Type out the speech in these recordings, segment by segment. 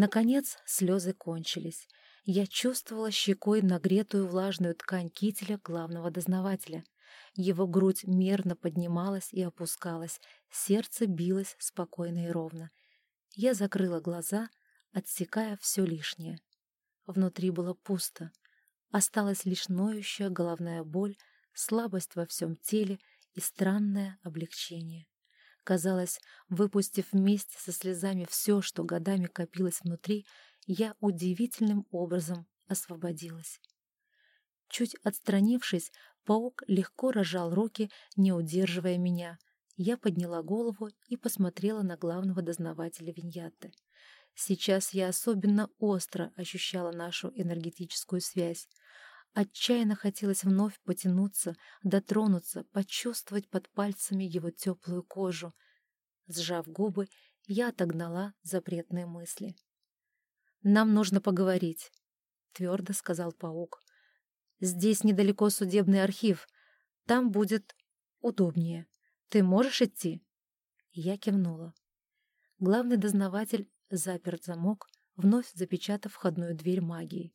Наконец слезы кончились. Я чувствовала щекой нагретую влажную ткань кителя главного дознавателя. Его грудь мерно поднималась и опускалась, сердце билось спокойно и ровно. Я закрыла глаза, отсекая все лишнее. Внутри было пусто. Осталась лишь ноющая головная боль, слабость во всем теле и странное облегчение. Казалось, выпустив вместе со слезами все, что годами копилось внутри, я удивительным образом освободилась. Чуть отстранившись, паук легко разжал руки, не удерживая меня. Я подняла голову и посмотрела на главного дознавателя Виньятты. Сейчас я особенно остро ощущала нашу энергетическую связь. Отчаянно хотелось вновь потянуться, дотронуться, почувствовать под пальцами его теплую кожу. Сжав губы, я отогнала запретные мысли. «Нам нужно поговорить», — твердо сказал паук. «Здесь недалеко судебный архив. Там будет удобнее. Ты можешь идти?» Я кивнула. Главный дознаватель запер замок, вновь запечатав входную дверь магией.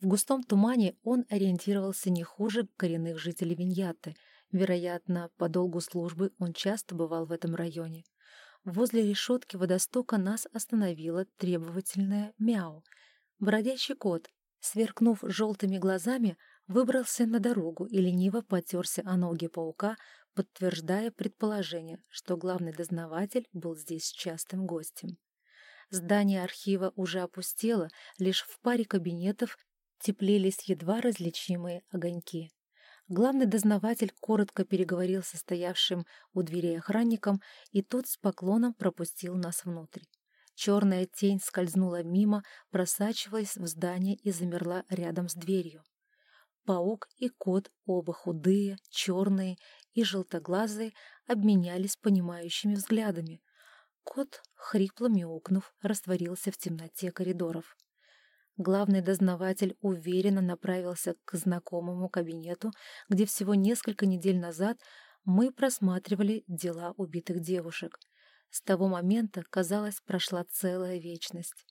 В густом тумане он ориентировался не хуже коренных жителей Виньяты. Вероятно, по долгу службы он часто бывал в этом районе. Возле решетки водостока нас остановила требовательная мяу. Бродящий кот, сверкнув желтыми глазами, выбрался на дорогу и лениво потерся о ноги паука, подтверждая предположение, что главный дознаватель был здесь частым гостем. Здание архива уже опустело, лишь в паре кабинетов теплились едва различимые огоньки. Главный дознаватель коротко переговорил со стоявшим у дверей охранником, и тот с поклоном пропустил нас внутрь. Черная тень скользнула мимо, просачиваясь в здание и замерла рядом с дверью. Паук и кот, оба худые, черные и желтоглазые, обменялись понимающими взглядами. Кот, хрипло мяукнув, растворился в темноте коридоров. Главный дознаватель уверенно направился к знакомому кабинету, где всего несколько недель назад мы просматривали дела убитых девушек. С того момента, казалось, прошла целая вечность.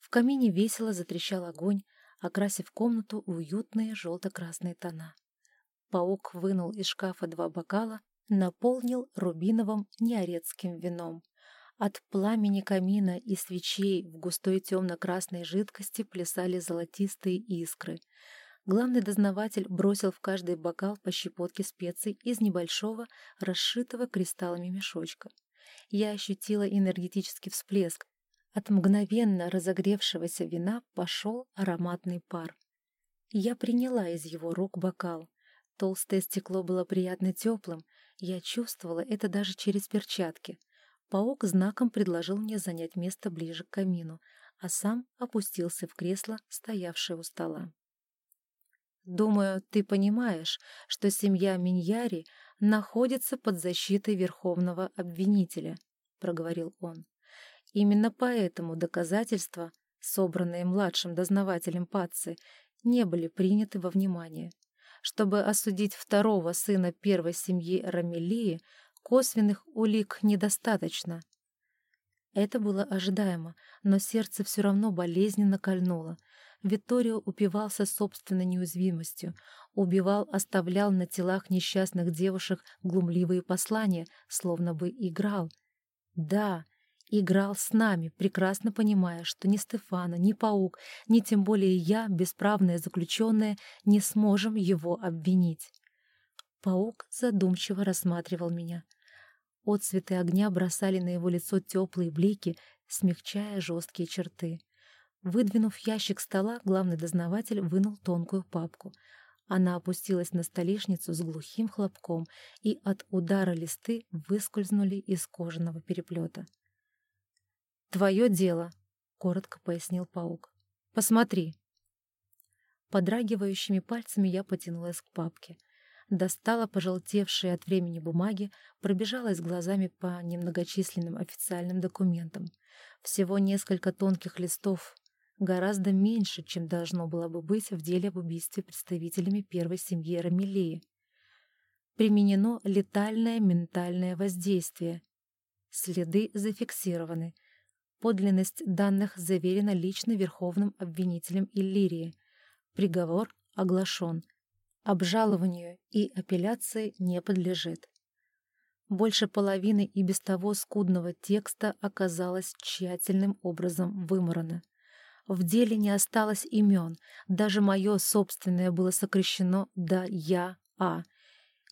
В камине весело затрещал огонь, окрасив комнату в уютные желто-красные тона. Паук вынул из шкафа два бокала, наполнил рубиновым неорецким вином. От пламени камина и свечей в густой темно-красной жидкости плясали золотистые искры. Главный дознаватель бросил в каждый бокал по щепотке специй из небольшого, расшитого кристаллами мешочка. Я ощутила энергетический всплеск. От мгновенно разогревшегося вина пошел ароматный пар. Я приняла из его рук бокал. Толстое стекло было приятно теплым, я чувствовала это даже через перчатки — Паук знаком предложил мне занять место ближе к камину, а сам опустился в кресло, стоявшее у стола. «Думаю, ты понимаешь, что семья Миньяри находится под защитой Верховного Обвинителя», — проговорил он. «Именно поэтому доказательства, собранные младшим дознавателем Пацци, не были приняты во внимание. Чтобы осудить второго сына первой семьи Рамелии, Косвенных улик недостаточно. Это было ожидаемо, но сердце все равно болезненно кольнуло. Витторио упивался собственной неуязвимостью, убивал, оставлял на телах несчастных девушек глумливые послания, словно бы играл. Да, играл с нами, прекрасно понимая, что ни Стефана, ни Паук, ни тем более я, бесправная заключенная, не сможем его обвинить. Паук задумчиво рассматривал меня. Отцветы огня бросали на его лицо теплые блики, смягчая жесткие черты. Выдвинув ящик стола, главный дознаватель вынул тонкую папку. Она опустилась на столешницу с глухим хлопком, и от удара листы выскользнули из кожаного переплета. «Твое дело», — коротко пояснил паук. «Посмотри». Подрагивающими пальцами я потянулась к папке — достала пожелтевшие от времени бумаги, пробежалась глазами по немногочисленным официальным документам. Всего несколько тонких листов, гораздо меньше, чем должно было бы быть в деле об убийстве представителями первой семьи Рамелии. Применено летальное ментальное воздействие. Следы зафиксированы. Подлинность данных заверена лично верховным обвинителем Иллирии. Приговор оглашен. Обжалованию и апелляции не подлежит. Больше половины и без того скудного текста оказалось тщательным образом выморано. В деле не осталось имен, даже мое собственное было сокращено до «Я-А».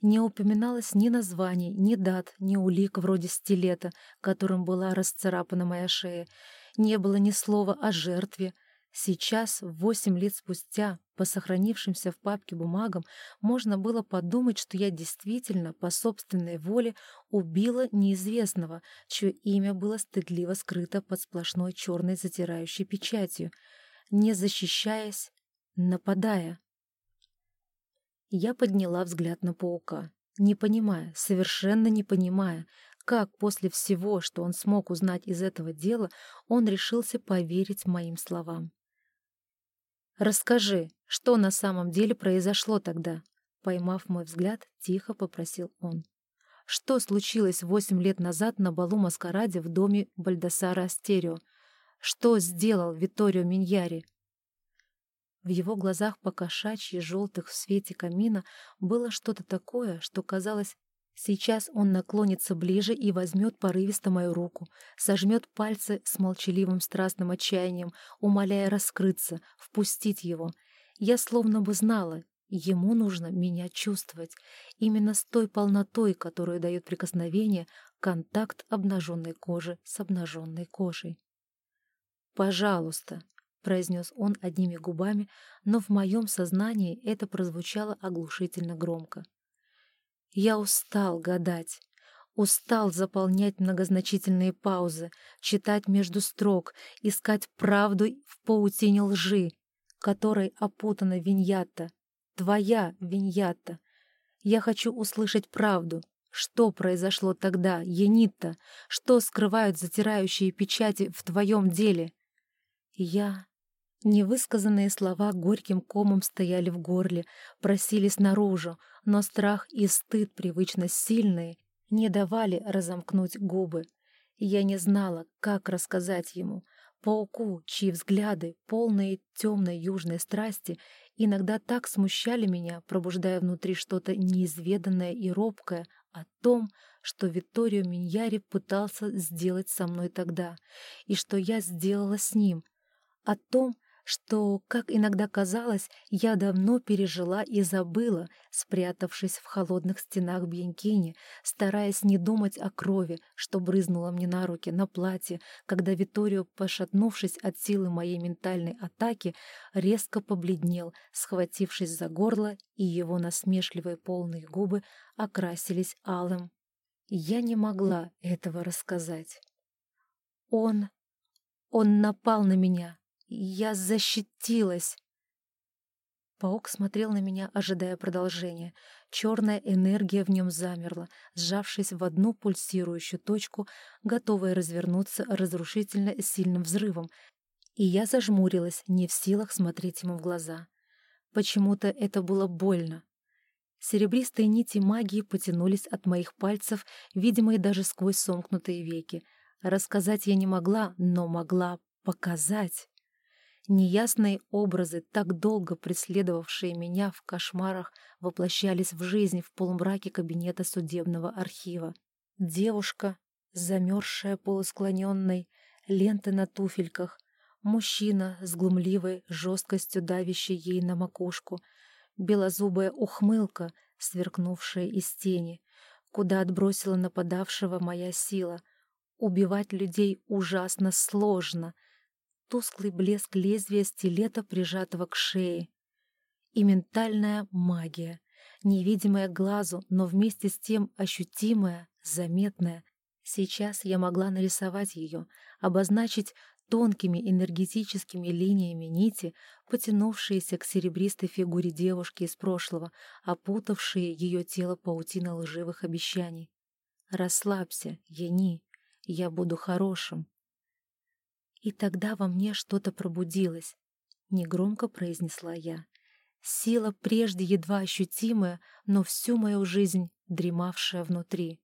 Не упоминалось ни названий, ни дат, ни улик вроде стилета, которым была расцарапана моя шея. Не было ни слова о жертве — Сейчас, восемь лет спустя, по сохранившимся в папке бумагам, можно было подумать, что я действительно, по собственной воле, убила неизвестного, чье имя было стыдливо скрыто под сплошной черной затирающей печатью, не защищаясь, нападая. Я подняла взгляд на паука, не понимая, совершенно не понимая, как после всего, что он смог узнать из этого дела, он решился поверить моим словам. «Расскажи, что на самом деле произошло тогда?» Поймав мой взгляд, тихо попросил он. «Что случилось восемь лет назад на балу маскараде в доме Бальдасара Астерио? Что сделал Виторио Миньяри?» В его глазах покошачьи желтых в свете камина было что-то такое, что казалось Сейчас он наклонится ближе и возьмет порывисто мою руку, сожмет пальцы с молчаливым страстным отчаянием, умоляя раскрыться, впустить его. Я словно бы знала, ему нужно меня чувствовать, именно с той полнотой, которую дает прикосновение, контакт обнаженной кожи с обнаженной кожей. «Пожалуйста», — произнес он одними губами, но в моем сознании это прозвучало оглушительно громко. Я устал гадать. Устал заполнять многозначительные паузы, читать между строк, искать правду в паутине лжи, которой опутана виньята. Твоя виньята. Я хочу услышать правду. Что произошло тогда, Енита? Что скрывают затирающие печати в твоем деле? Я Невысказанные слова горьким комом стояли в горле, просились наружу, но страх и стыд, привычно сильные, не давали разомкнуть губы. Я не знала, как рассказать ему, пауку, чьи взгляды, полные темной южной страсти, иногда так смущали меня, пробуждая внутри что-то неизведанное и робкое о том, что Витторио Миньяри пытался сделать со мной тогда, и что я сделала с ним, о том, что, как иногда казалось, я давно пережила и забыла, спрятавшись в холодных стенах Бьянкини, стараясь не думать о крови, что брызнула мне на руки, на платье, когда Виторио, пошатнувшись от силы моей ментальной атаки, резко побледнел, схватившись за горло, и его насмешливые полные губы окрасились алым. Я не могла этого рассказать. Он... он напал на меня, я защитилась. Паук смотрел на меня, ожидая продолжения. Черная энергия в нем замерла, сжавшись в одну пульсирующую точку, готовая развернуться разрушительно сильным взрывом. И я зажмурилась, не в силах смотреть ему в глаза. Почему-то это было больно. Серебристые нити магии потянулись от моих пальцев, видимые даже сквозь сомкнутые веки. Рассказать я не могла, но могла показать. Неясные образы, так долго преследовавшие меня в кошмарах, воплощались в жизнь в полумраке кабинета судебного архива. Девушка, замерзшая полусклоненной, ленты на туфельках, мужчина с глумливой жесткостью давящей ей на макушку, белозубая ухмылка, сверкнувшая из тени, куда отбросила нападавшего моя сила. Убивать людей ужасно сложно — тусклый блеск лезвия стилета, прижатого к шее. И ментальная магия, невидимая глазу, но вместе с тем ощутимая, заметная. Сейчас я могла нарисовать ее, обозначить тонкими энергетическими линиями нити, потянувшиеся к серебристой фигуре девушки из прошлого, опутавшие ее тело паутиной лживых обещаний. «Расслабься, Яни, я буду хорошим, и тогда во мне что-то пробудилось, — негромко произнесла я. Сила прежде едва ощутимая, но всю мою жизнь дремавшая внутри.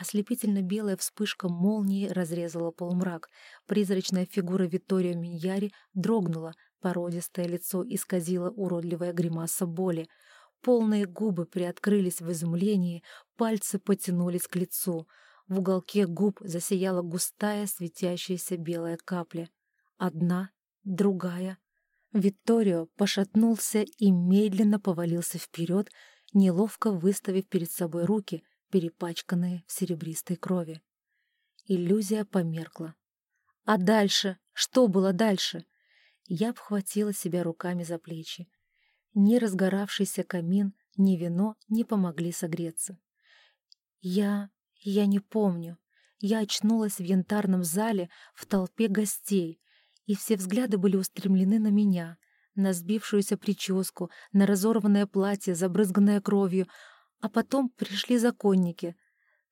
Ослепительно белая вспышка молнии разрезала полумрак. Призрачная фигура Витторио Миньяри дрогнула, породистое лицо исказило уродливая гримаса боли. Полные губы приоткрылись в изумлении, пальцы потянулись к лицу. В уголке губ засияла густая светящаяся белая капля. Одна, другая. Витторио пошатнулся и медленно повалился вперед, неловко выставив перед собой руки, перепачканные в серебристой крови. Иллюзия померкла. А дальше? Что было дальше? Я обхватила себя руками за плечи. Ни разгоравшийся камин, ни вино не помогли согреться. Я... я не помню. Я очнулась в янтарном зале в толпе гостей, и все взгляды были устремлены на меня, на сбившуюся прическу, на разорванное платье, забрызганное кровью, а потом пришли законники.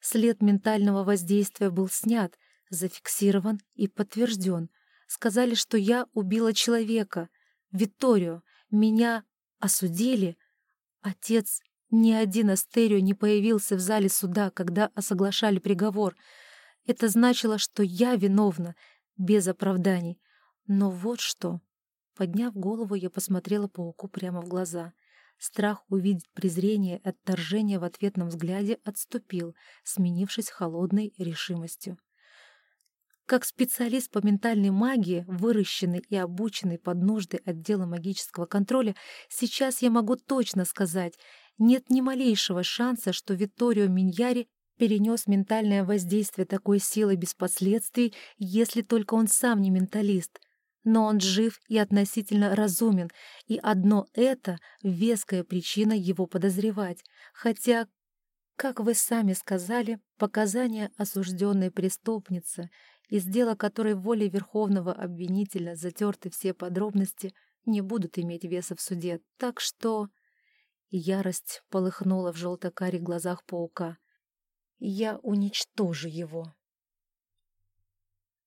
След ментального воздействия был снят, зафиксирован и подтвержден. Сказали, что я убила человека, Витторио. Меня осудили. Отец, ни один Астерио не появился в зале суда, когда осоглашали приговор. Это значило, что я виновна, без оправданий. Но вот что. Подняв голову, я посмотрела пауку прямо в глаза — Страх увидеть презрение и отторжение в ответном взгляде отступил, сменившись холодной решимостью. Как специалист по ментальной магии, выращенный и обученный под нужды отдела магического контроля, сейчас я могу точно сказать, нет ни малейшего шанса, что Витторио Миньяри перенес ментальное воздействие такой силы без последствий, если только он сам не менталист — но он жив и относительно разумен, и одно это — веская причина его подозревать. Хотя, как вы сами сказали, показания осужденной преступницы, из дела которой волей Верховного обвинителя затерты все подробности, не будут иметь веса в суде. Так что... Ярость полыхнула в желто-карих глазах паука. «Я уничтожу его»,